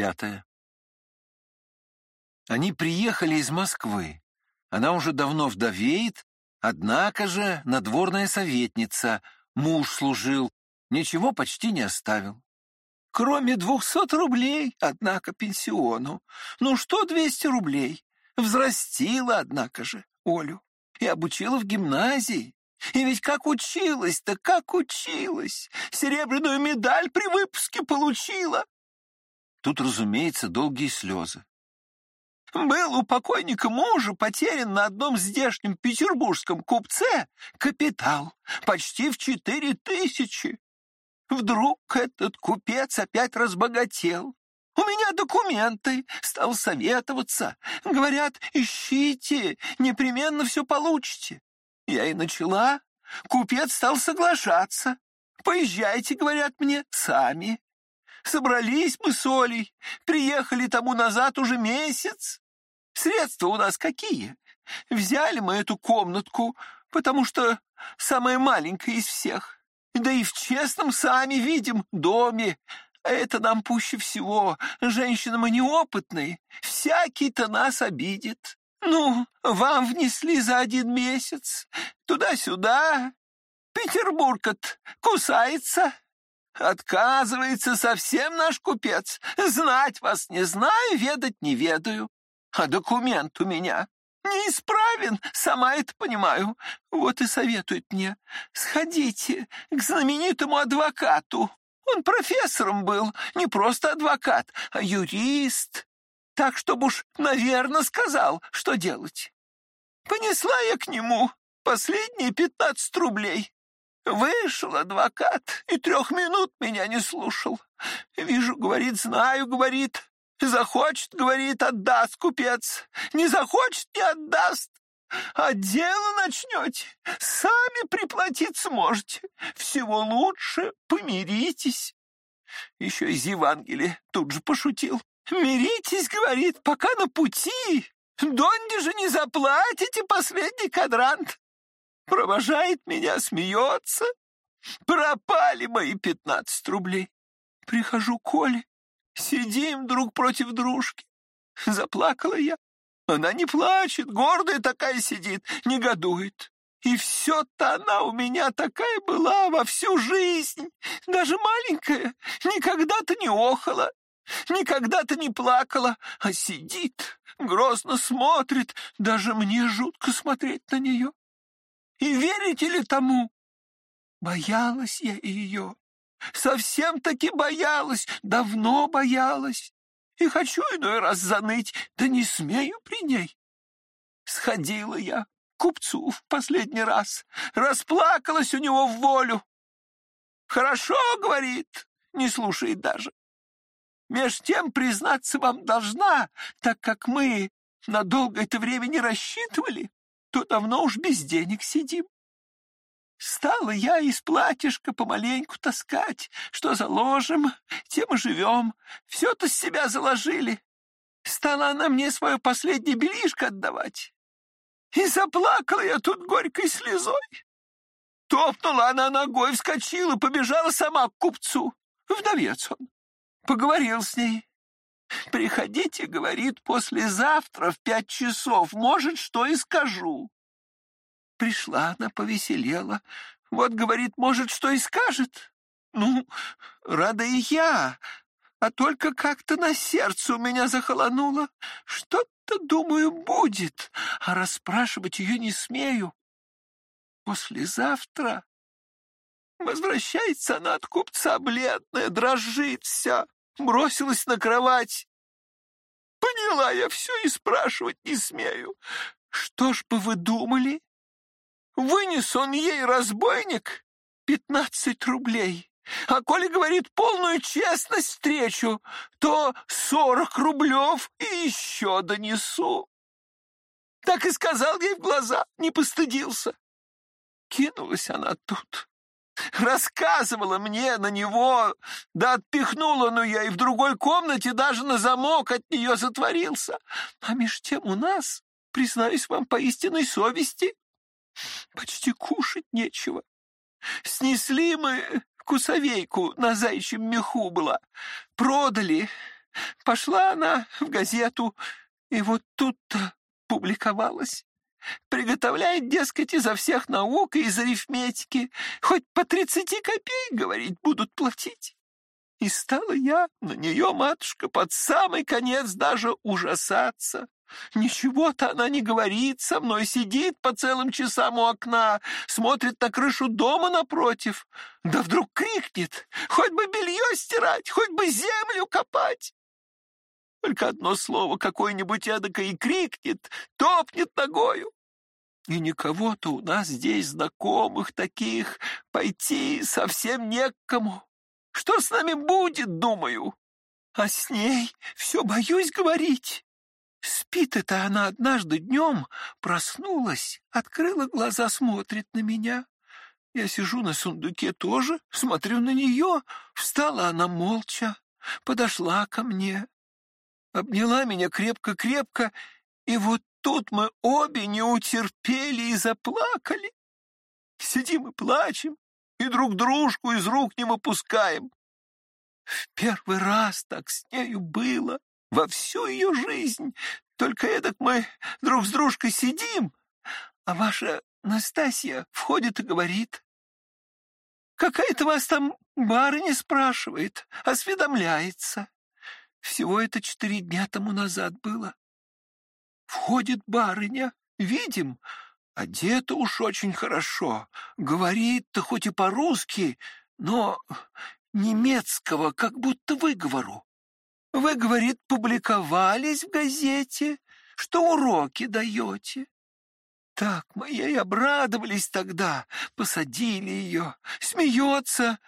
пятое. Они приехали из Москвы. Она уже давно вдовеет, однако же надворная советница, муж служил, ничего почти не оставил. Кроме двухсот рублей, однако, пенсиону. Ну что двести рублей? Взрастила, однако же, Олю. И обучила в гимназии. И ведь как училась-то, как училась! Серебряную медаль при выпуске получила!» Тут, разумеется, долгие слезы. «Был у покойника мужа потерян на одном здешнем петербургском купце капитал почти в четыре тысячи. Вдруг этот купец опять разбогател. У меня документы, стал советоваться. Говорят, ищите, непременно все получите. Я и начала. Купец стал соглашаться. Поезжайте, говорят мне, сами. Собрались мы с Олей, приехали тому назад уже месяц. Средства у нас какие? Взяли мы эту комнатку, потому что самая маленькая из всех. Да и в честном сами видим доме. Это нам пуще всего. Женщины мы неопытные. Всякий-то нас обидит. Ну, вам внесли за один месяц. Туда-сюда. Петербург кусается. Отказывается совсем наш купец. Знать вас не знаю, ведать не ведаю. А документ у меня неисправен, сама это понимаю. Вот и советует мне. Сходите к знаменитому адвокату. Он профессором был, не просто адвокат, а юрист так, чтобы уж, наверное, сказал, что делать. Понесла я к нему последние пятнадцать рублей. Вышел адвокат и трех минут меня не слушал. Вижу, говорит, знаю, говорит. Захочет, говорит, отдаст купец. Не захочет, не отдаст. А дело начнете, сами приплатить сможете. Всего лучше помиритесь. Еще из Евангелия тут же пошутил. «Миритесь, — говорит, — пока на пути. Донде же не заплатите последний кадрант. Провожает меня, смеется. Пропали мои пятнадцать рублей. Прихожу к Коле, сидим друг против дружки. Заплакала я. Она не плачет, гордая такая сидит, негодует. И все-то она у меня такая была во всю жизнь, даже маленькая, никогда-то не охала, Никогда-то не плакала, а сидит, грозно смотрит, даже мне жутко смотреть на нее. И верите ли тому? Боялась я ее, совсем-таки боялась, давно боялась. И хочу иной раз заныть, да не смею при ней. Сходила я к купцу в последний раз, расплакалась у него в волю. «Хорошо, — говорит, — не слушает даже. Меж тем, признаться вам должна, так как мы на долгое это время не рассчитывали, то давно уж без денег сидим. Стала я из платьишка помаленьку таскать, что заложим, тем и живем, все-то с себя заложили. Стала она мне свое последнее белишко отдавать. И заплакала я тут горькой слезой. Топнула она ногой, вскочила, побежала сама к купцу. Вдовец он. Поговорил с ней. «Приходите, — говорит, — послезавтра в пять часов, может, что и скажу». Пришла она, повеселела. Вот, говорит, может, что и скажет. Ну, рада и я, а только как-то на сердце у меня захолонуло. Что-то, думаю, будет, а расспрашивать ее не смею. Послезавтра Возвращается она от купца бледная, дрожит вся, бросилась на кровать. Поняла я все и спрашивать не смею. Что ж бы вы думали? Вынес он ей, разбойник, пятнадцать рублей. А коли говорит полную честность встречу, то сорок рублев и еще донесу. Так и сказал ей в глаза, не постыдился. Кинулась она тут, Рассказывала мне на него, да отпихнула, но я и в другой комнате даже на замок от нее затворился. А меж тем у нас, признаюсь вам по истинной совести, почти кушать нечего. Снесли мы кусовейку на зайчьем меху была, продали, Пошла она в газету, и вот тут-то публиковалась. Приготовляет, дескать, изо всех наук и из арифметики. Хоть по тридцати копеек, говорить, будут платить. И стала я на нее, матушка, под самый конец даже ужасаться. Ничего-то она не говорит со мной, сидит по целым часам у окна, смотрит на крышу дома напротив. Да вдруг крикнет, хоть бы белье стирать, хоть бы землю копать. Только одно слово какое-нибудь эдакое и крикнет, топнет ногою. И никого-то у нас здесь знакомых таких пойти совсем некому. Что с нами будет, думаю? А с ней все боюсь говорить. Спит это она однажды днем, проснулась, открыла глаза, смотрит на меня. Я сижу на сундуке тоже, смотрю на нее. Встала она молча, подошла ко мне, обняла меня крепко-крепко, и вот тут мы обе не утерпели и заплакали. Сидим и плачем, и друг дружку из рук не выпускаем. В первый раз так с нею было во всю ее жизнь. Только эдак мы друг с дружкой сидим, а ваша Настасья входит и говорит. Какая-то вас там барыня спрашивает, осведомляется. Всего это четыре дня тому назад было. Входит барыня, видим, одета уж очень хорошо, говорит-то хоть и по-русски, но немецкого как будто выговору. Вы, говорит, публиковались в газете, что уроки даете. Так мы ей обрадовались тогда, посадили ее, смеется.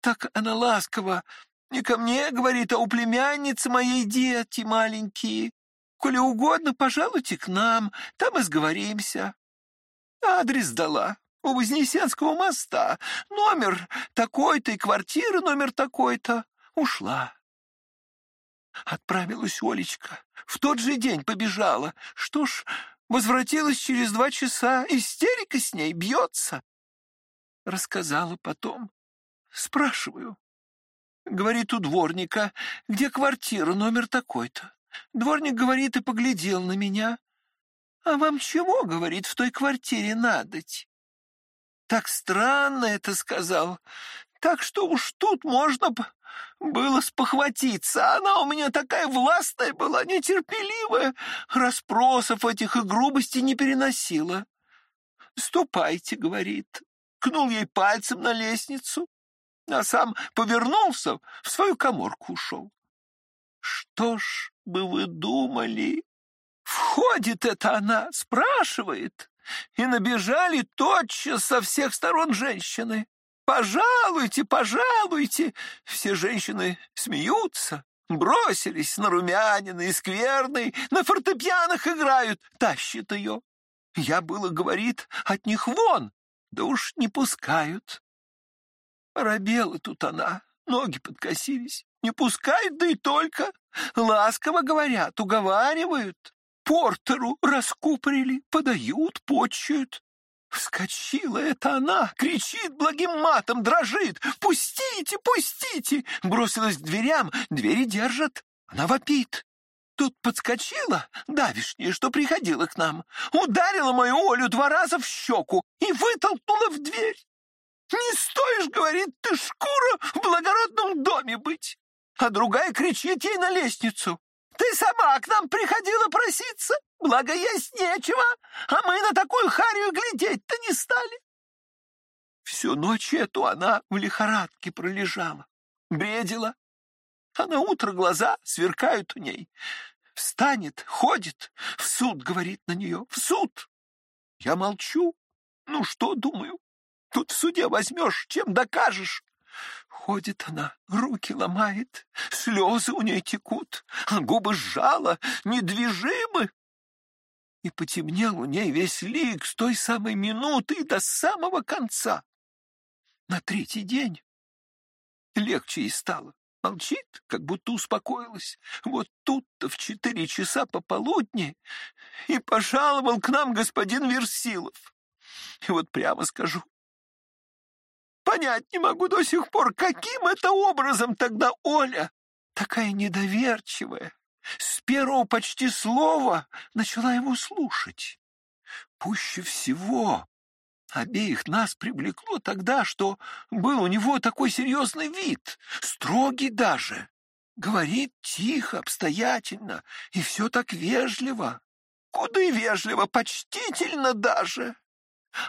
Так она ласково, не ко мне, говорит, а у племянницы моей дети маленькие. Коли угодно, пожалуйте к нам, там и сговоримся. Адрес дала у Вознесенского моста, номер такой-то и квартира номер такой-то. Ушла. Отправилась Олечка. В тот же день побежала. Что ж, возвратилась через два часа. Истерика с ней бьется. Рассказала потом. Спрашиваю. Говорит у дворника, где квартира, номер такой-то. Дворник говорит и поглядел на меня. А вам чего, говорит, в той квартире надоть? Так странно это сказал. Так что уж тут можно было спохватиться. Она у меня такая властная была, нетерпеливая, расспросов этих и грубостей не переносила. «Ступайте», — говорит, кнул ей пальцем на лестницу, а сам повернулся, в свою коморку ушел. Что ж бы вы думали? Входит это она, спрашивает, и набежали тотчас со всех сторон женщины. «Пожалуйте, пожалуйте!» Все женщины смеются, бросились на румянины и скверный, на фортепианах играют, тащит ее. Я было, говорит, от них вон, да уж не пускают. Робела тут она, ноги подкосились. Не пускают, да и только. Ласково говорят, уговаривают. Портеру раскупорили, подают, почуют. Вскочила это она, кричит благим матом, дрожит. «Пустите, пустите!» Бросилась к дверям, двери держат. Она вопит. Тут подскочила, давишняя, что приходила к нам, ударила мою Олю два раза в щеку и вытолкнула в дверь. «Не стоишь, — говорит, — ты шкура в благородном доме быть!» А другая кричит ей на лестницу. Ты сама к нам приходила проситься, благо есть нечего, а мы на такую харю глядеть-то не стали. Всю ночь эту она в лихорадке пролежала, бредила, а на утро глаза сверкают у ней. Встанет, ходит, в суд, говорит на нее, в суд. Я молчу. Ну что, думаю, тут в суде возьмешь, чем докажешь. Ходит она, руки ломает, слезы у ней текут, губы сжала, недвижимы. И потемнел у ней весь лик с той самой минуты до самого конца. На третий день легче ей стало. Молчит, как будто успокоилась. Вот тут-то в четыре часа пополудни и пожаловал к нам господин Версилов. И вот прямо скажу, Понять не могу до сих пор, каким это образом тогда Оля такая недоверчивая, с первого почти слова начала его слушать. Пуще всего обеих нас привлекло тогда, что был у него такой серьезный вид, строгий даже. Говорит тихо, обстоятельно, и все так вежливо. Куды вежливо, почтительно даже.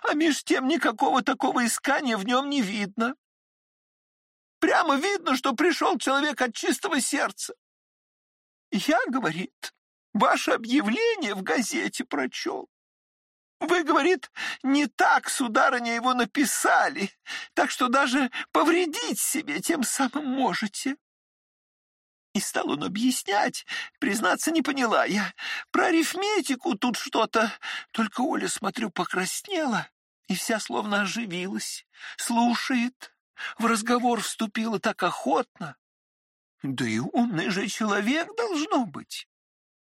А меж тем никакого такого искания в нем не видно. Прямо видно, что пришел человек от чистого сердца. Я, говорит, ваше объявление в газете прочел. Вы, говорит, не так, сударыня, его написали, так что даже повредить себе тем самым можете. И стал он объяснять, признаться, не поняла я. Про арифметику тут что-то. Только Оля, смотрю, покраснела и вся словно оживилась. Слушает, в разговор вступила так охотно. Да и умный же человек должно быть.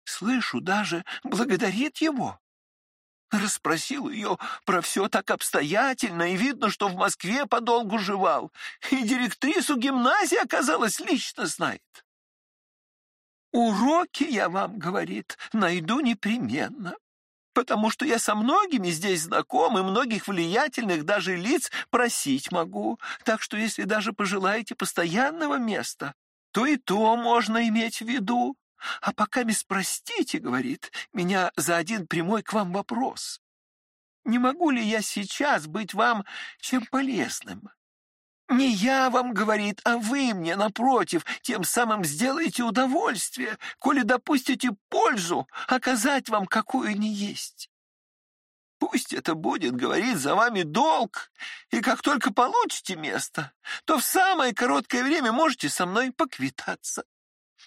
Слышу, даже благодарит его. Расспросил ее про все так обстоятельно, и видно, что в Москве подолгу жевал, и директрису гимназии, оказалось, лично знает. «Уроки, я вам, — говорит, — найду непременно, потому что я со многими здесь знаком, и многих влиятельных даже лиц просить могу, так что если даже пожелаете постоянного места, то и то можно иметь в виду. А пока мисс простите, говорит, меня за один прямой к вам вопрос. Не могу ли я сейчас быть вам чем полезным? Не я вам, говорит, а вы мне, напротив, тем самым сделаете удовольствие, коли допустите пользу оказать вам какую ни есть. Пусть это будет, говорит, за вами долг, и как только получите место, то в самое короткое время можете со мной поквитаться.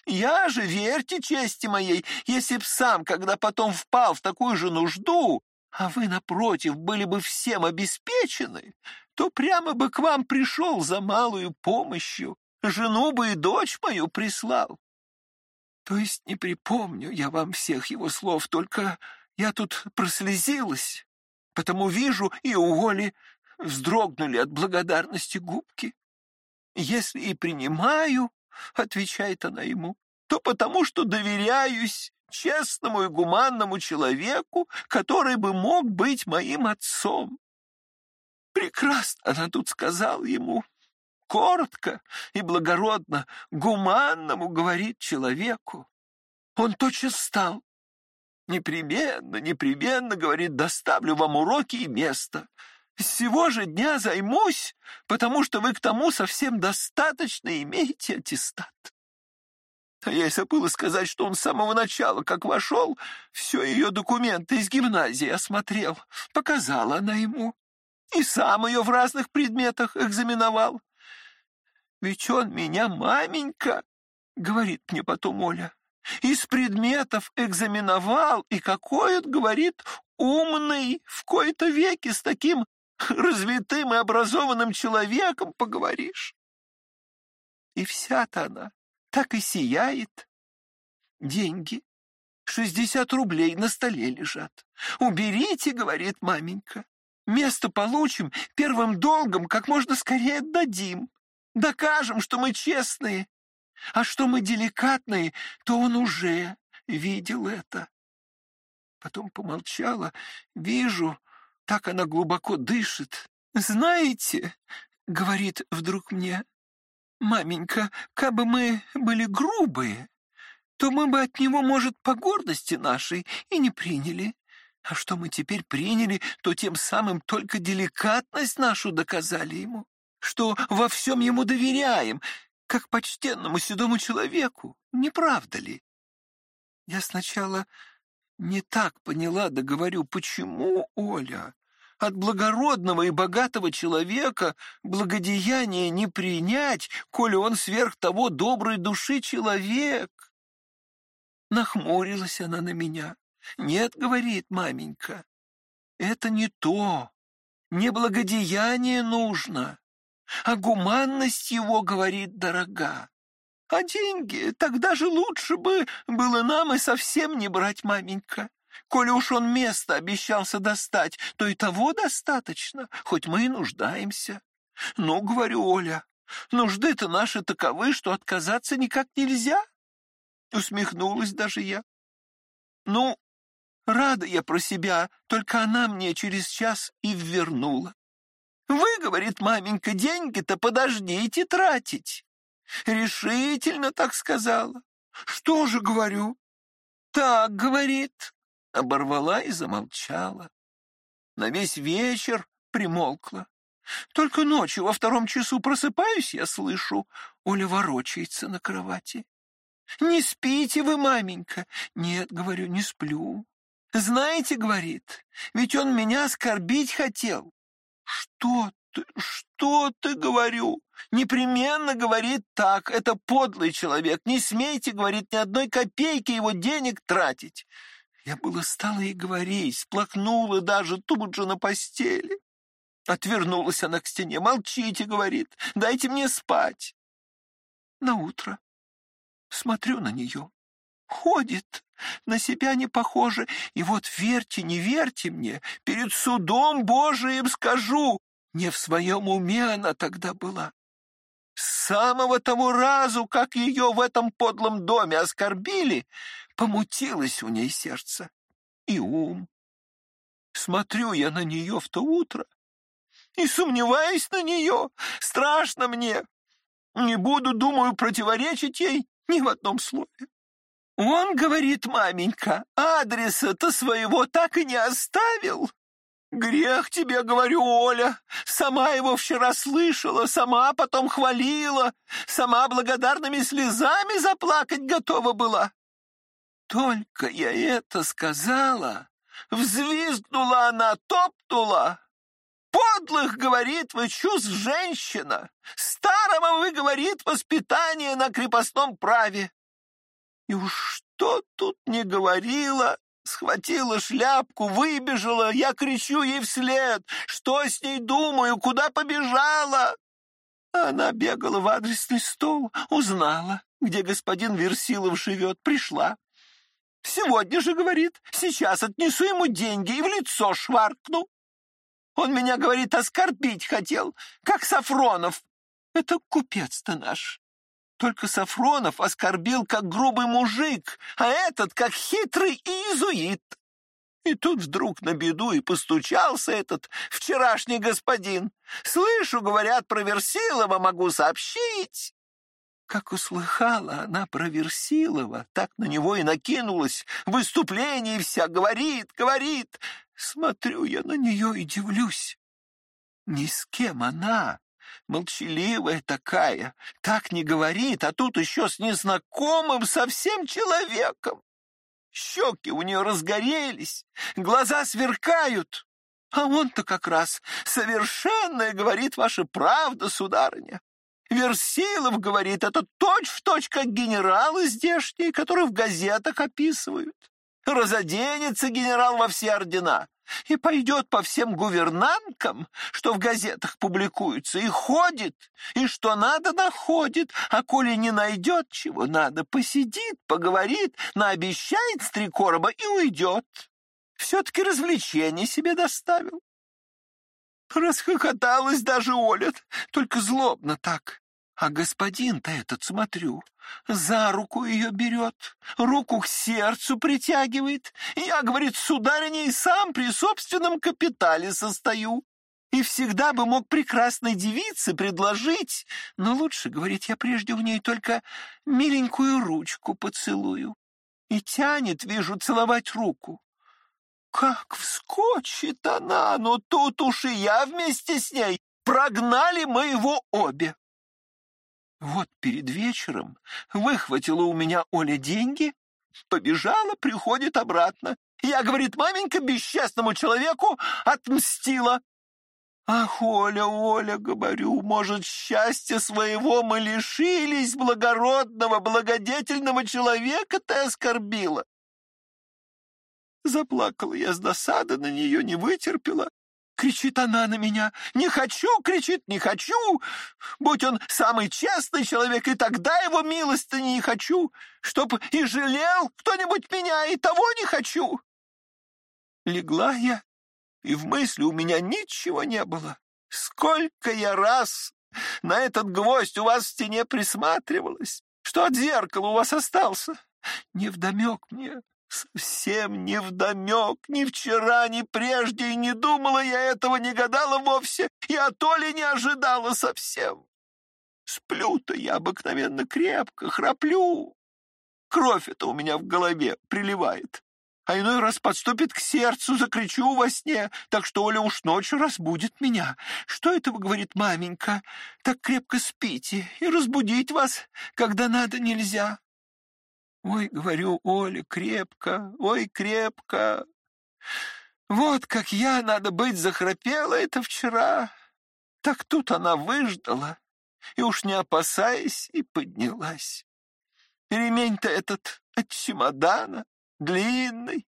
Я же, верьте чести моей, если б сам, когда потом впал в такую же нужду, а вы, напротив, были бы всем обеспечены, то прямо бы к вам пришел за малую помощью, жену бы и дочь мою прислал. То есть не припомню я вам всех его слов, только я тут прослезилась, потому вижу, и у Оли вздрогнули от благодарности губки. Если и принимаю, — отвечает она ему, — то потому что доверяюсь честному и гуманному человеку, который бы мог быть моим отцом. Прекрасно она тут сказала ему, коротко и благородно, гуманному говорит человеку. Он тотчас встал. Непременно, непременно, говорит, доставлю вам уроки и место. С сего же дня займусь, потому что вы к тому совсем достаточно имеете аттестат. А я и забыла сказать, что он с самого начала, как вошел, все ее документы из гимназии осмотрел. Показала она ему. И сам ее в разных предметах экзаменовал. Ведь он меня, маменька, говорит мне потом Оля, из предметов экзаменовал, и какой он, говорит, умный, в кои-то веки с таким развитым и образованным человеком поговоришь. И вся-то она так и сияет. Деньги. Шестьдесят рублей на столе лежат. «Уберите», — говорит маменька. «Место получим, первым долгом как можно скорее отдадим. Докажем, что мы честные. А что мы деликатные, то он уже видел это». Потом помолчала. «Вижу, так она глубоко дышит. «Знаете, — говорит вдруг мне, Маменька, кабы мы были грубые, то мы бы от него, может, по гордости нашей и не приняли. А что мы теперь приняли, то тем самым только деликатность нашу доказали ему, что во всем ему доверяем, как почтенному седому человеку, не правда ли? Я сначала не так поняла, да говорю, почему, Оля? От благородного и богатого человека благодеяние не принять, коли он сверх того доброй души человек. Нахмурилась она на меня. «Нет, — говорит маменька, — это не то. Не благодеяние нужно, а гуманность его, — говорит, — дорога. А деньги тогда же лучше бы было нам и совсем не брать, маменька. Коли уж он место обещался достать, то и того достаточно, хоть мы и нуждаемся. Ну, говорю, Оля, Нужды-то наши таковы, что отказаться никак нельзя. Усмехнулась даже я. Ну, рада я про себя, только она мне через час и ввернула. Вы, говорит маменька, деньги-то подождите тратить. Решительно так сказала. Что же говорю? Так, говорит. Оборвала и замолчала. На весь вечер примолкла. Только ночью во втором часу просыпаюсь, я слышу, Оля ворочается на кровати. «Не спите вы, маменька?» «Нет, — говорю, — не сплю». «Знаете, — говорит, — ведь он меня оскорбить хотел». «Что ты, что ты, — говорю, — непременно говорит так, это подлый человек, не смейте, — говорит, — ни одной копейки его денег тратить». Я было стала и говорить, сплакнула даже тут же на постели. Отвернулась она к стене. «Молчите», — говорит, — «дайте мне спать». На утро смотрю на нее. Ходит, на себя не похоже. И вот верьте, не верьте мне, перед судом Божиим скажу, не в своем уме она тогда была. С самого того разу, как ее в этом подлом доме оскорбили, помутилось у ней сердце и ум. Смотрю я на нее в то утро и сомневаюсь на нее. Страшно мне. Не буду, думаю, противоречить ей ни в одном слове. Он, говорит маменька, адреса-то своего так и не оставил. Грех тебе, говорю, Оля. Сама его вчера слышала, сама потом хвалила, сама благодарными слезами заплакать готова была. Только я это сказала, взвизгнула она, топнула, Подлых, говорит, вы чувств женщина. Старого вы, говорит, воспитание на крепостном праве. И уж что тут не говорила, схватила шляпку, выбежала, я кричу ей вслед. Что с ней думаю, куда побежала? Она бегала в адресный стол, узнала, где господин Версилов живет, пришла. Сегодня же, говорит, сейчас отнесу ему деньги и в лицо шваркну. Он меня, говорит, оскорбить хотел, как Сафронов. Это купец-то наш. Только Сафронов оскорбил, как грубый мужик, а этот, как хитрый иезуит. И тут вдруг на беду и постучался этот вчерашний господин. Слышу, говорят, про Версилова могу сообщить. Как услыхала она про Версилова, так на него и накинулась. Выступление вся говорит, говорит. Смотрю я на нее и дивлюсь. Ни с кем она, молчаливая такая, так не говорит, а тут еще с незнакомым совсем человеком. Щеки у нее разгорелись, глаза сверкают. А он-то как раз совершенная, говорит ваша правда, сударыня. Версилов говорит, это точь-в-точь, точь, как генералы здешние, которые в газетах описывают. Разоденется генерал во все ордена и пойдет по всем гувернанткам, что в газетах публикуются, и ходит, и что надо находит, а коли не найдет, чего надо, посидит, поговорит, наобещает с и уйдет. Все-таки развлечение себе доставил. Расхохоталась даже Оля, только злобно так. А господин-то этот, смотрю, за руку ее берет, руку к сердцу притягивает. Я, говорит, сударыня, и сам при собственном капитале состою. И всегда бы мог прекрасной девице предложить, но лучше, говорит, я прежде в ней только миленькую ручку поцелую. И тянет, вижу, целовать руку. Как вскочит она, но тут уж и я вместе с ней. Прогнали мы его обе. Вот перед вечером выхватила у меня Оля деньги, побежала, приходит обратно. Я, говорит, маменька бесчестному человеку отмстила. Ах, Оля, Оля, говорю, может, счастья своего мы лишились, благородного, благодетельного человека ты оскорбила. Заплакала я с досады, на нее не вытерпела. Кричит она на меня. «Не хочу!» — кричит. «Не хочу!» Будь он самый честный человек, и тогда его милости не хочу. Чтоб и жалел кто-нибудь меня, и того не хочу. Легла я, и в мысли у меня ничего не было. Сколько я раз на этот гвоздь у вас в стене присматривалась, что от зеркала у вас остался. Невдомек мне, совсем невдомек, ни вчера, ни прежде, и не думала я этого, не гадала вовсе, и от Оли не ожидала совсем. Сплю-то я обыкновенно крепко, храплю. Кровь это у меня в голове приливает а иной раз подступит к сердцу, закричу во сне, так что Оля уж ночью разбудит меня. Что это вы, говорит маменька, так крепко спите, и разбудить вас, когда надо, нельзя. Ой, говорю, Оля, крепко, ой, крепко. Вот как я, надо быть, захрапела это вчера. Так тут она выждала, и уж не опасаясь, и поднялась. Ремень-то этот от чемодана, длинный.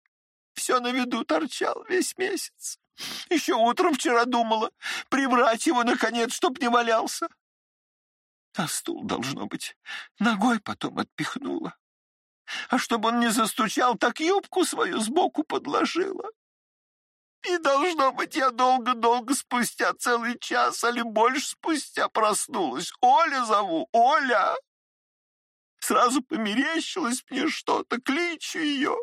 Все на виду торчал весь месяц. Еще утром вчера думала прибрать его, наконец, чтоб не валялся. А стул, должно быть, ногой потом отпихнула. А чтобы он не застучал, так юбку свою сбоку подложила. И, должно быть, я долго-долго спустя, целый час, или больше спустя проснулась. Оля зову, Оля! Сразу померещилось мне что-то, кличу ее.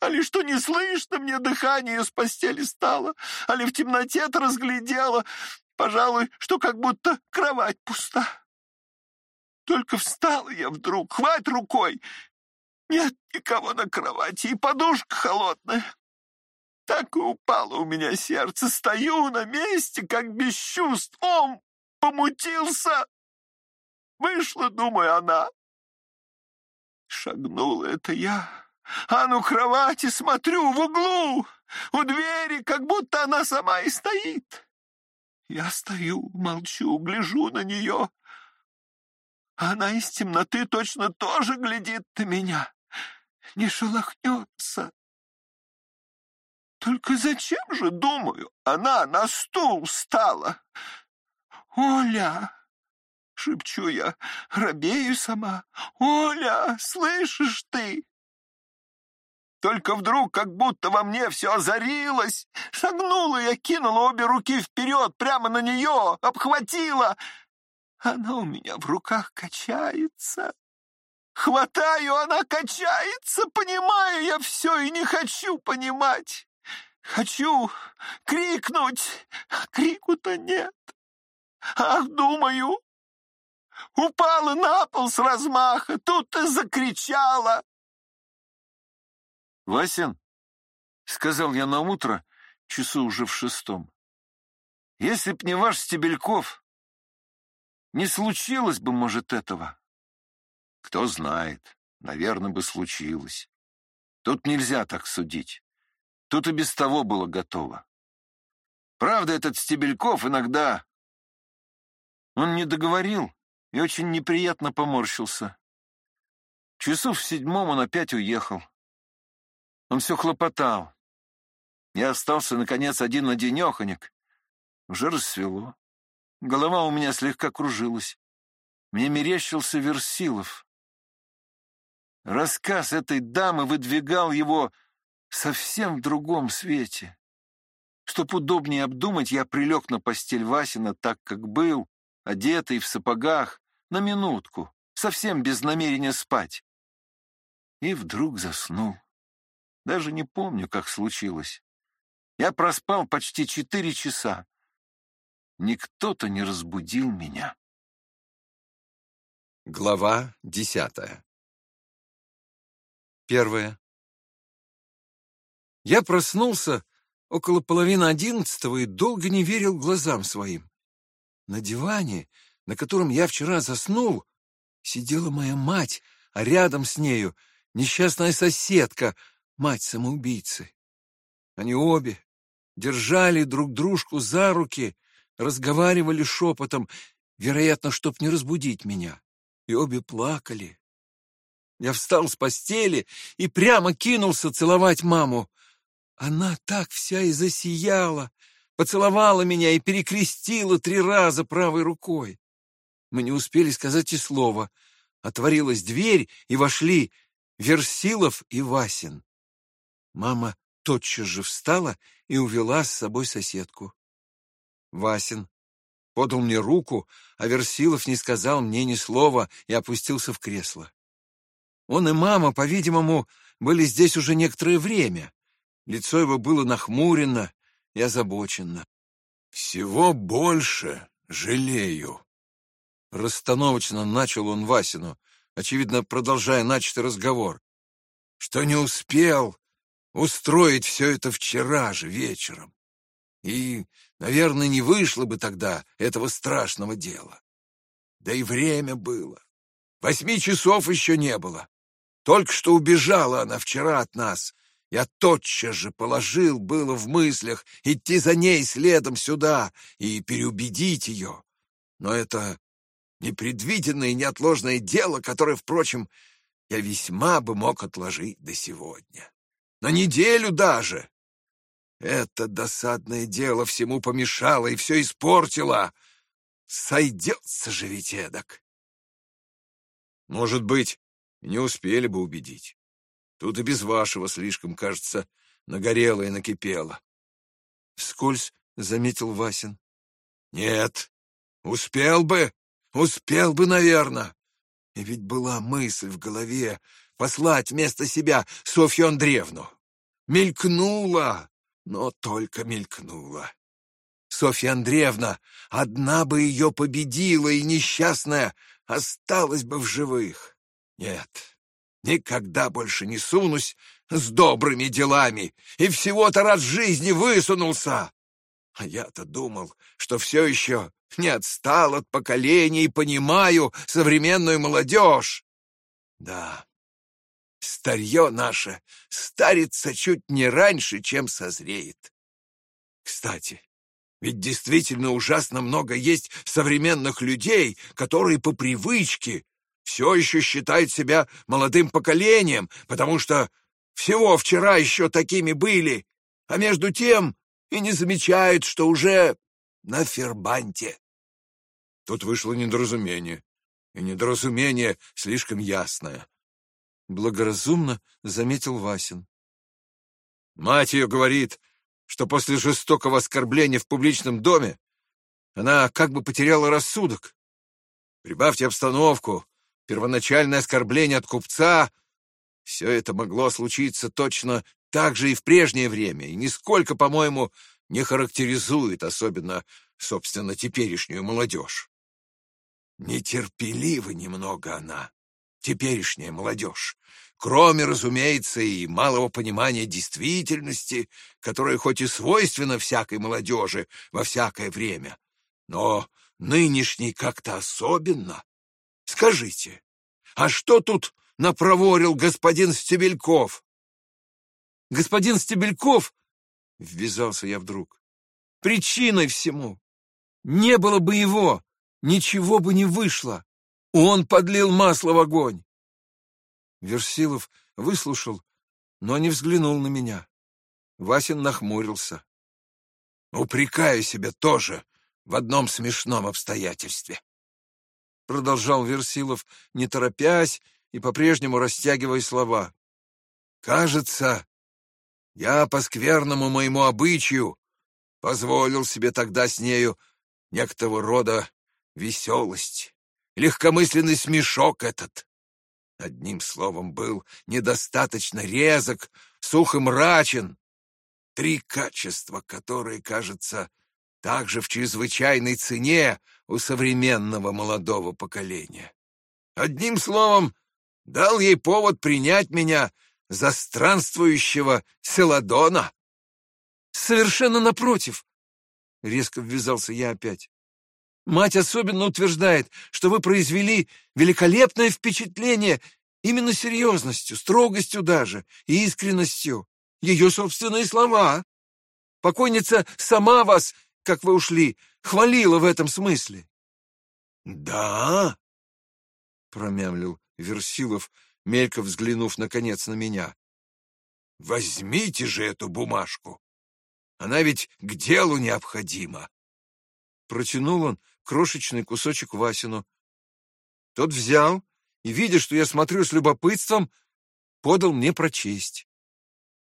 Али что не слышно мне дыхание с постели стало, али в темноте-то разглядела, пожалуй, что как будто кровать пуста. Только встала я вдруг, хвать рукой. Нет никого на кровати, и подушка холодная. Так и упало у меня сердце. Стою на месте, как без чувств. Ом помутился. Вышла, думаю, она. Шагнула это я. А ну, кровати, смотрю, в углу, у двери, как будто она сама и стоит. Я стою, молчу, гляжу на нее. Она из темноты точно тоже глядит на меня, не шелохнется. Только зачем же, думаю, она на стул встала? Оля! Шепчу я, робею сама. «Оля, слышишь ты?» Только вдруг, как будто во мне все озарилось, шагнула я, кинула обе руки вперед, прямо на нее, обхватила. Она у меня в руках качается. Хватаю, она качается, понимаю я все и не хочу понимать. Хочу крикнуть, а крику-то нет. Ах, думаю, упала на пол с размаха, тут и закричала. «Васин», — сказал я на утро, часу уже в шестом, — «если б не ваш Стебельков, не случилось бы, может, этого». Кто знает, наверное, бы случилось. Тут нельзя так судить. Тут и без того было готово. Правда, этот Стебельков иногда... Он не договорил, и очень неприятно поморщился. Часов в седьмом он опять уехал. Он все хлопотал. Я остался, наконец, один на денеханик. Уже рассвело. Голова у меня слегка кружилась. Мне мерещился Версилов. Рассказ этой дамы выдвигал его совсем в другом свете. Чтоб удобнее обдумать, я прилег на постель Васина так, как был, одетый в сапогах, на минутку, совсем без намерения спать. И вдруг заснул. Даже не помню, как случилось. Я проспал почти четыре часа. Никто-то не разбудил меня. Глава десятая Первое. Я проснулся около половины одиннадцатого и долго не верил глазам своим. На диване на котором я вчера заснул, сидела моя мать, а рядом с нею несчастная соседка, мать самоубийцы. Они обе держали друг дружку за руки, разговаривали шепотом, вероятно, чтоб не разбудить меня, и обе плакали. Я встал с постели и прямо кинулся целовать маму. Она так вся и засияла, поцеловала меня и перекрестила три раза правой рукой. Мы не успели сказать и слова. Отворилась дверь, и вошли Версилов и Васин. Мама тотчас же встала и увела с собой соседку. Васин. подал мне руку, а Версилов не сказал мне ни слова и опустился в кресло. Он и мама, по-видимому, были здесь уже некоторое время. Лицо его было нахмурено и озабоченно. «Всего больше жалею». Расстановочно начал он Васину, очевидно, продолжая начатый разговор, что не успел устроить все это вчера же вечером. И, наверное, не вышло бы тогда этого страшного дела. Да и время было. Восьми часов еще не было. Только что убежала она вчера от нас. Я тотчас же положил было в мыслях идти за ней следом сюда и переубедить ее. Но это непредвиденное и неотложное дело, которое, впрочем, я весьма бы мог отложить до сегодня. На неделю даже. Это досадное дело всему помешало и все испортило. Сойдется же ведь эдак. Может быть, не успели бы убедить. Тут и без вашего слишком, кажется, нагорело и накипело. Вскользь заметил Васин. Нет, успел бы, успел бы, наверное. И ведь была мысль в голове послать вместо себя Софью Андреевну. Мелькнула, но только мелькнула. Софья Андреевна одна бы ее победила, и несчастная осталась бы в живых. Нет, никогда больше не сунусь с добрыми делами, и всего-то раз в жизни высунулся. А я-то думал, что все еще не отстал от поколения и понимаю современную молодежь. Да, старье наше старится чуть не раньше, чем созреет. Кстати, ведь действительно ужасно много есть современных людей, которые по привычке все еще считают себя молодым поколением, потому что всего вчера еще такими были, а между тем и не замечают, что уже на фербанте. Тут вышло недоразумение, и недоразумение слишком ясное. Благоразумно заметил Васин. Мать ее говорит, что после жестокого оскорбления в публичном доме она как бы потеряла рассудок. Прибавьте обстановку, первоначальное оскорбление от купца. Все это могло случиться точно так же и в прежнее время, и нисколько, по-моему, не характеризует особенно, собственно, теперешнюю молодежь. Нетерпелива немного она, теперешняя молодежь, кроме, разумеется, и малого понимания действительности, которое хоть и свойственно всякой молодежи во всякое время, но нынешней как-то особенно. Скажите, а что тут напроворил господин Стебельков? Господин Стебельков, — ввязался я вдруг, — причиной всему. Не было бы его, ничего бы не вышло. Он подлил масло в огонь. Версилов выслушал, но не взглянул на меня. Васин нахмурился. «Упрекаю себя тоже в одном смешном обстоятельстве», — продолжал Версилов, не торопясь и по-прежнему растягивая слова. «Кажется, я по скверному моему обычаю позволил себе тогда с нею некоторого рода веселость легкомысленный смешок этот. Одним словом, был недостаточно резок, сух и мрачен. Три качества, которые, кажется, также в чрезвычайной цене у современного молодого поколения. Одним словом, дал ей повод принять меня за странствующего Селадона. «Совершенно напротив!» — резко ввязался я опять. Мать особенно утверждает, что вы произвели великолепное впечатление именно серьезностью, строгостью даже и искренностью. Ее собственные слова. Покойница сама вас, как вы ушли, хвалила в этом смысле. — Да? — промямлил Версилов, мелько взглянув наконец на меня. — Возьмите же эту бумажку. Она ведь к делу необходима. Протянул он крошечный кусочек Васину. Тот взял и, видя, что я смотрю с любопытством, подал мне прочесть.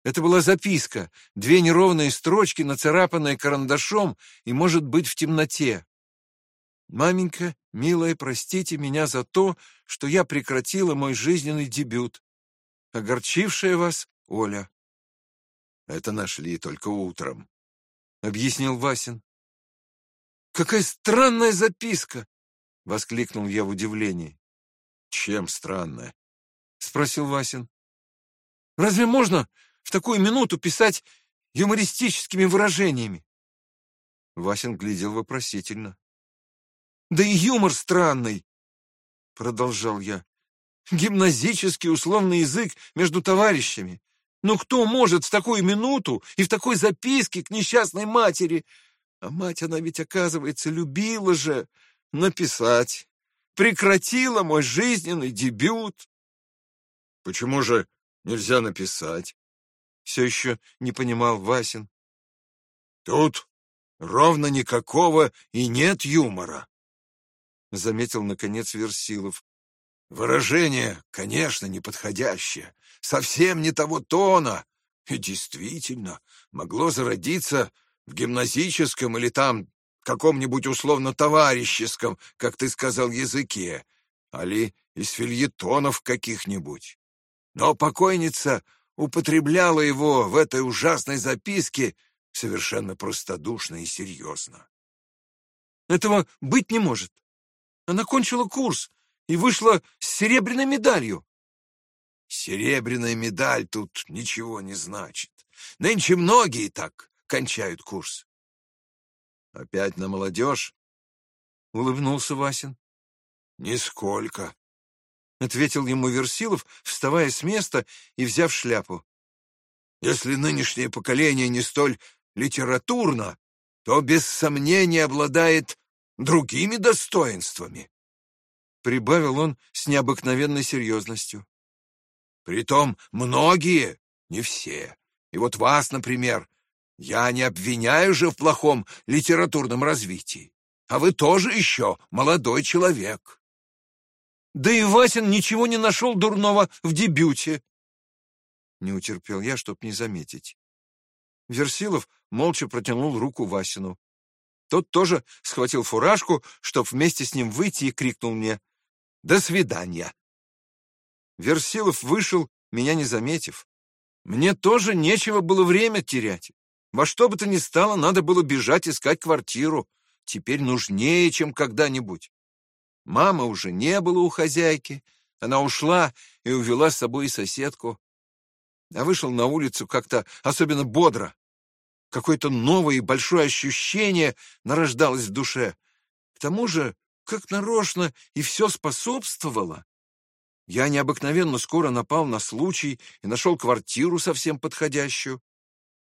Это была записка, две неровные строчки, нацарапанные карандашом и, может быть, в темноте. Маменька, милая, простите меня за то, что я прекратила мой жизненный дебют. Огорчившая вас Оля. Это нашли только утром, — объяснил Васин. «Какая странная записка!» — воскликнул я в удивлении. «Чем странная?» — спросил Васин. «Разве можно в такую минуту писать юмористическими выражениями?» Васин глядел вопросительно. «Да и юмор странный!» — продолжал я. «Гимназический условный язык между товарищами. Но кто может в такую минуту и в такой записке к несчастной матери? А мать она ведь, оказывается, любила же написать. Прекратила мой жизненный дебют. Почему же нельзя написать? Все еще не понимал Васин. Тут ровно никакого и нет юмора, заметил, наконец, Версилов. Выражение, конечно, неподходящее, совсем не того тона, и действительно могло зародиться в гимназическом или там каком-нибудь условно-товарищеском, как ты сказал, языке, али из фильетонов каких-нибудь. Но покойница употребляла его в этой ужасной записке совершенно простодушно и серьезно. Этого быть не может. Она кончила курс, и вышла с серебряной медалью. Серебряная медаль тут ничего не значит. Нынче многие так кончают курс. Опять на молодежь? Улыбнулся Васин. Нисколько. Ответил ему Версилов, вставая с места и взяв шляпу. Если нынешнее поколение не столь литературно, то без сомнения обладает другими достоинствами прибавил он с необыкновенной серьезностью. Притом многие, не все. И вот вас, например, я не обвиняю же в плохом литературном развитии. А вы тоже еще молодой человек. Да и Васин ничего не нашел дурного в дебюте. Не утерпел я, чтоб не заметить. Версилов молча протянул руку Васину. Тот тоже схватил фуражку, чтоб вместе с ним выйти, и крикнул мне. До свидания. Версилов вышел, меня не заметив. Мне тоже нечего было время терять. Во что бы то ни стало, надо было бежать искать квартиру. Теперь нужнее, чем когда-нибудь. Мама уже не было у хозяйки. Она ушла и увела с собой соседку. Я вышел на улицу как-то особенно бодро. Какое-то новое и большое ощущение нарождалось в душе. К тому же как нарочно, и все способствовало. Я необыкновенно скоро напал на случай и нашел квартиру совсем подходящую.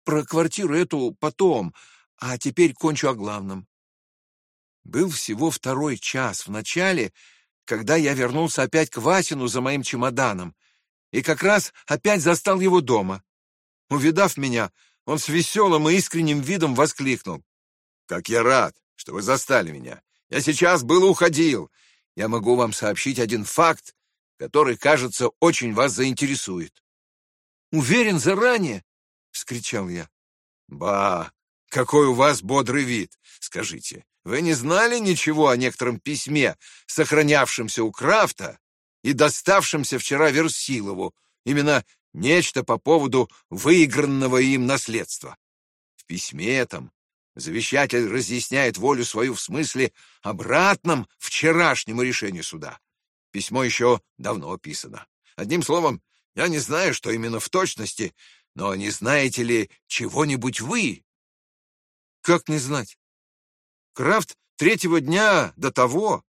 Про квартиру эту потом, а теперь кончу о главном. Был всего второй час в начале, когда я вернулся опять к Васину за моим чемоданом, и как раз опять застал его дома. Увидав меня, он с веселым и искренним видом воскликнул. «Как я рад, что вы застали меня! Я сейчас был уходил. Я могу вам сообщить один факт, который, кажется, очень вас заинтересует. Уверен заранее, вскричал я. Ба, какой у вас бодрый вид. Скажите, вы не знали ничего о некотором письме, сохранявшемся у Крафта и доставшемся вчера Версилову, именно нечто по поводу выигранного им наследства? В письме этом Завещатель разъясняет волю свою в смысле обратном вчерашнему решению суда. Письмо еще давно писано. Одним словом, я не знаю, что именно в точности, но не знаете ли чего-нибудь вы? Как не знать? Крафт третьего дня до того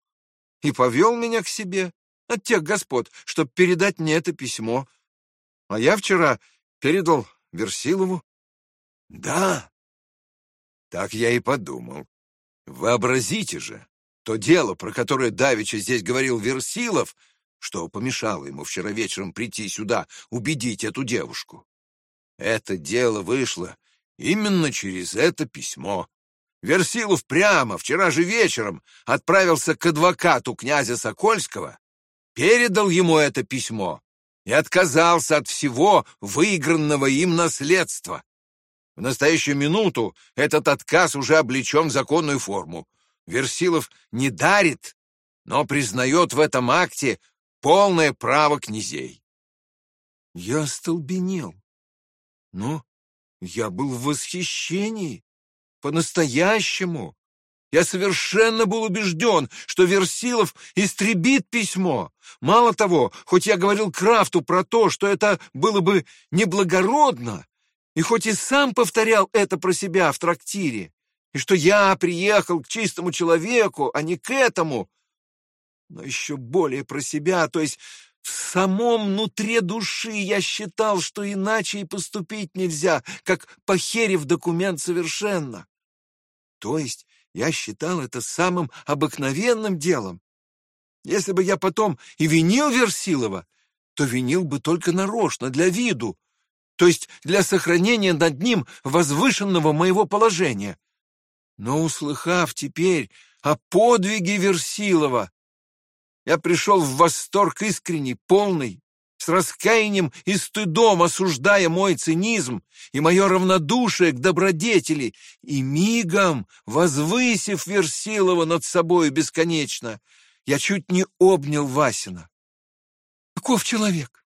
и повел меня к себе от тех господ, чтобы передать мне это письмо. А я вчера передал Версилову. Да, так я и подумал. Вообразите же, то дело, про которое Давича здесь говорил Версилов, что помешало ему вчера вечером прийти сюда, убедить эту девушку. Это дело вышло именно через это письмо. Версилов прямо вчера же вечером отправился к адвокату князя Сокольского, передал ему это письмо и отказался от всего выигранного им наследства. В настоящую минуту этот отказ уже облечен в законную форму. Версилов не дарит, но признает в этом акте полное право князей. Я остолбенел. Но я был в восхищении. По-настоящему. Я совершенно был убежден, что Версилов истребит письмо. Мало того, хоть я говорил Крафту про то, что это было бы неблагородно, и хоть и сам повторял это про себя в трактире, и что я приехал к чистому человеку, а не к этому, но еще более про себя, то есть в самом нутре души я считал, что иначе и поступить нельзя, как похерив документ совершенно. То есть я считал это самым обыкновенным делом. Если бы я потом и винил Версилова, то винил бы только нарочно, для виду, то есть для сохранения над ним возвышенного моего положения. Но, услыхав теперь о подвиге Версилова, я пришел в восторг искренний, полный, с раскаянием и стыдом осуждая мой цинизм и мое равнодушие к добродетели, и мигом, возвысив Версилова над собою бесконечно, я чуть не обнял Васина. «Каков человек?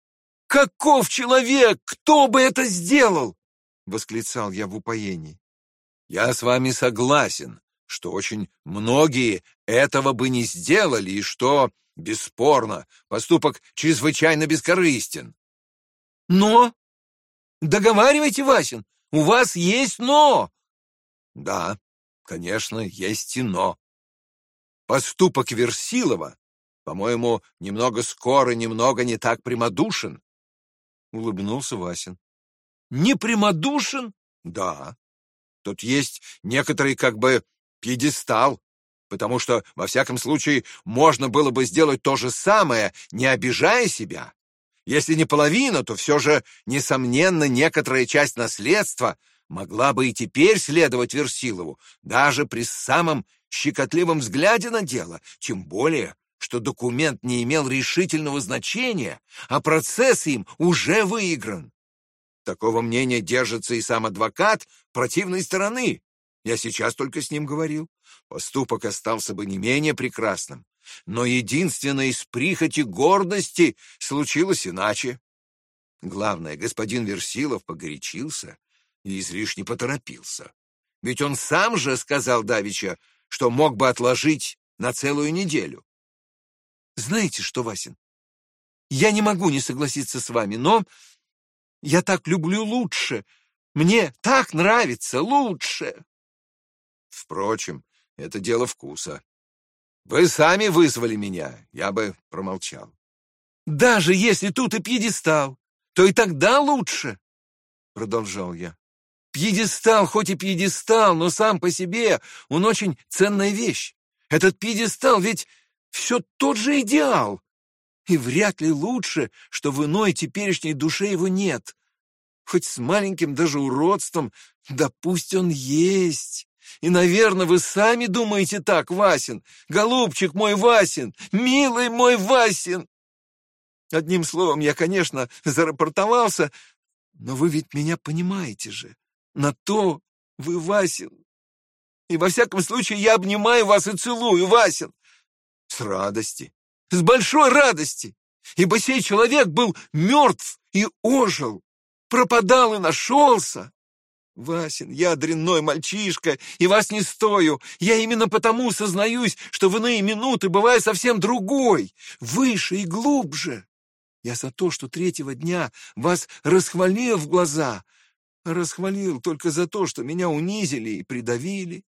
Каков человек? Кто бы это сделал?» — восклицал я в упоении. «Я с вами согласен, что очень многие этого бы не сделали, и что Бесспорно, поступок чрезвычайно бескорыстен. Но? Договаривайте, Васин, у вас есть но. Да, конечно, есть и но. Поступок Версилова, по-моему, немного скоро, немного не так прямодушен. Улыбнулся Васин. Не прямодушен? Да. Тут есть некоторый как бы пьедестал, потому что, во всяком случае, можно было бы сделать то же самое, не обижая себя. Если не половина, то все же, несомненно, некоторая часть наследства могла бы и теперь следовать Версилову, даже при самом щекотливом взгляде на дело, тем более, что документ не имел решительного значения, а процесс им уже выигран. Такого мнения держится и сам адвокат противной стороны, я сейчас только с ним говорил. Поступок остался бы не менее прекрасным. Но единственное из прихоти гордости случилось иначе. Главное, господин Версилов погорячился и излишне поторопился. Ведь он сам же сказал Давича, что мог бы отложить на целую неделю. Знаете что, Васин, я не могу не согласиться с вами, но я так люблю лучше. Мне так нравится лучше. Впрочем, это дело вкуса. Вы сами вызвали меня, я бы промолчал. Даже если тут и пьедестал, то и тогда лучше, продолжал я. Пьедестал хоть и пьедестал, но сам по себе он очень ценная вещь. Этот пьедестал ведь все тот же идеал. И вряд ли лучше, что в иной теперешней душе его нет. Хоть с маленьким даже уродством, да пусть он есть. И, наверное, вы сами думаете так, Васин. Голубчик мой Васин, милый мой Васин. Одним словом, я, конечно, зарапортовался, но вы ведь меня понимаете же. На то вы Васин. И во всяком случае я обнимаю вас и целую, Васин. С радости, с большой радости, ибо сей человек был мертв и ожил, пропадал и нашелся. Васин, я дрянной мальчишка, и вас не стою. Я именно потому сознаюсь, что в иные минуты бываю совсем другой, выше и глубже. Я за то, что третьего дня вас расхвалил в глаза, расхвалил только за то, что меня унизили и придавили.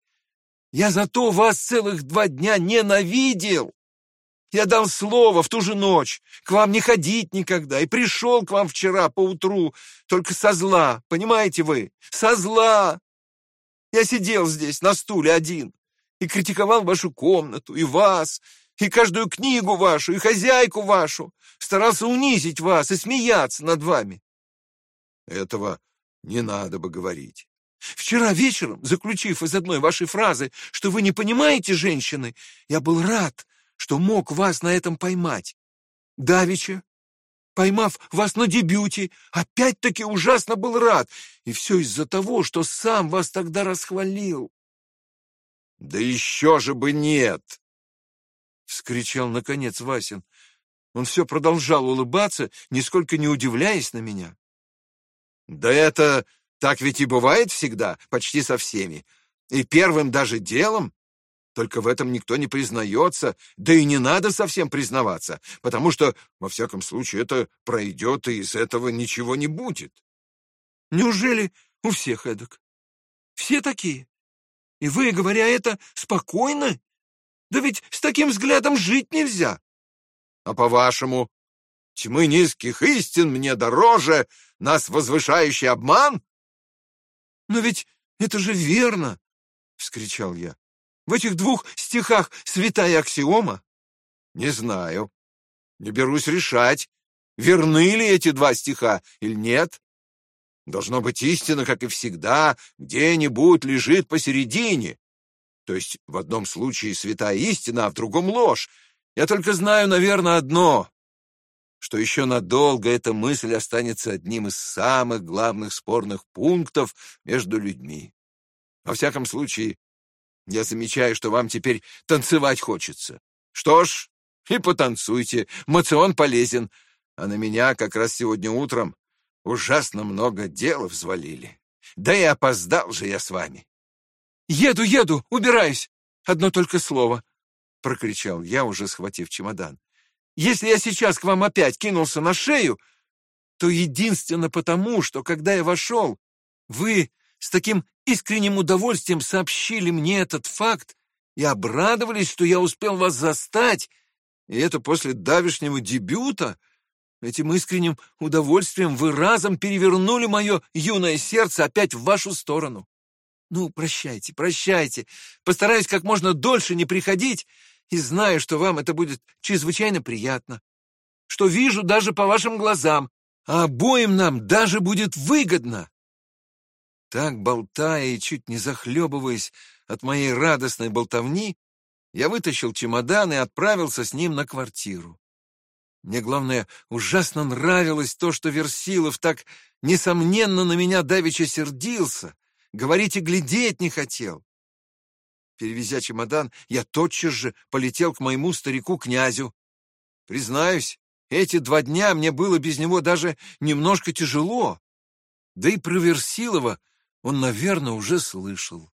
Я за то вас целых два дня ненавидел. Я дал слово в ту же ночь к вам не ходить никогда и пришел к вам вчера поутру, только со зла, понимаете вы? Со зла! Я сидел здесь на стуле один и критиковал вашу комнату, и вас, и каждую книгу вашу, и хозяйку вашу, старался унизить вас и смеяться над вами. Этого не надо бы говорить. Вчера вечером, заключив из одной вашей фразы, что вы не понимаете женщины, я был рад, что мог вас на этом поймать. Давича, поймав вас на дебюте, опять-таки ужасно был рад, и все из-за того, что сам вас тогда расхвалил. Да еще же бы нет! Вскричал, наконец, Васин. Он все продолжал улыбаться, нисколько не удивляясь на меня. Да это так ведь и бывает всегда, почти со всеми. И первым даже делом. Только в этом никто не признается, да и не надо совсем признаваться, потому что, во всяком случае, это пройдет, и из этого ничего не будет. Неужели у всех эдак? Все такие? И вы, говоря это, спокойно? Да ведь с таким взглядом жить нельзя. А по-вашему, тьмы низких истин мне дороже, нас возвышающий обман? Но ведь это же верно, — вскричал я. В этих двух стихах святая аксиома? Не знаю. Не берусь решать, верны ли эти два стиха или нет. Должно быть истина, как и всегда, где-нибудь лежит посередине. То есть в одном случае святая истина, а в другом ложь. Я только знаю, наверное, одно, что еще надолго эта мысль останется одним из самых главных спорных пунктов между людьми. Во всяком случае, я замечаю, что вам теперь танцевать хочется. Что ж, и потанцуйте, мацион полезен. А на меня как раз сегодня утром ужасно много дел взвалили. Да и опоздал же я с вами. «Еду, еду, убираюсь! Одно только слово!» — прокричал я, уже схватив чемодан. «Если я сейчас к вам опять кинулся на шею, то единственно потому, что, когда я вошел, вы с таким искренним удовольствием сообщили мне этот факт и обрадовались, что я успел вас застать, и это после давешнего дебюта. Этим искренним удовольствием вы разом перевернули мое юное сердце опять в вашу сторону. Ну, прощайте, прощайте. Постараюсь как можно дольше не приходить и знаю, что вам это будет чрезвычайно приятно. Что вижу даже по вашим глазам, а обоим нам даже будет выгодно. Так, болтая и чуть не захлебываясь от моей радостной болтовни, я вытащил чемодан и отправился с ним на квартиру. Мне, главное, ужасно нравилось то, что Версилов так несомненно на меня давеча сердился, говорить и глядеть не хотел. Перевезя чемодан, я тотчас же полетел к моему старику-князю. Признаюсь, эти два дня мне было без него даже немножко тяжело. Да и про Версилова он, наверное, уже слышал.